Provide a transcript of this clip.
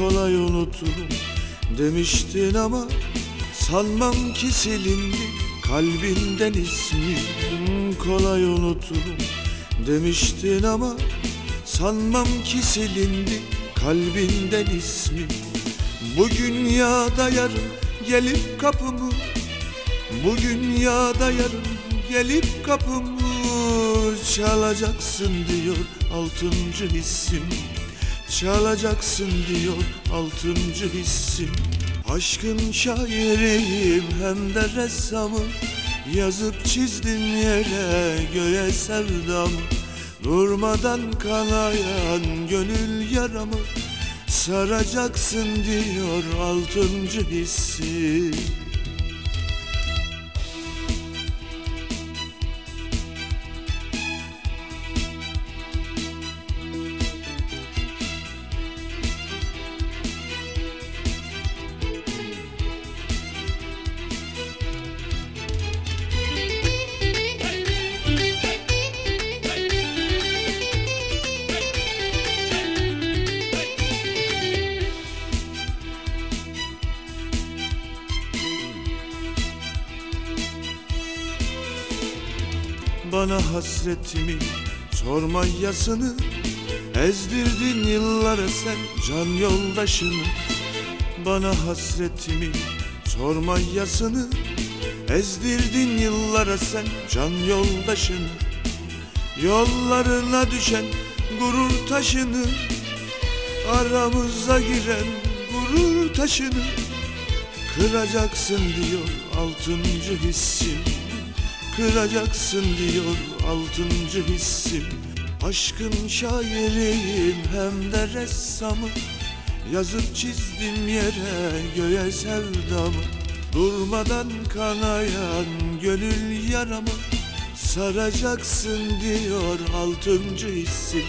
kolay unuturum demiştin ama Sanmam ki silindi kalbinden ismin Kolay unuturum demiştin ama Sanmam ki silindi kalbinden ismin Bugün ya da yarın gelip kapımı Bugün ya da yarın gelip kapımı. Çalacaksın diyor altıncı hissim Çalacaksın diyor altıncı hissim Aşkın şairiyim hem de ressamım. Yazıp çizdim yere göğe sevdamı Durmadan kanayan gönül yaramı. Saracaksın diyor altıncı hissi Bana hasretimi sorma yasını. Ezdirdin yıllara sen can yoldaşını. Bana hasretimi sorma yasını. Ezdirdin yıllara sen can yoldaşını. Yollarına düşen gurur taşını. Aramıza giren gurur taşını. Kıracaksın diyor altıncı hissim Kıracaksın diyor altıncı hissim. Aşkın şairiyim hem de ressamı. Yazıp çizdim yere göğe sevdamı. Durmadan kanayan gönül yaramı. Saracaksın diyor altıncı hissim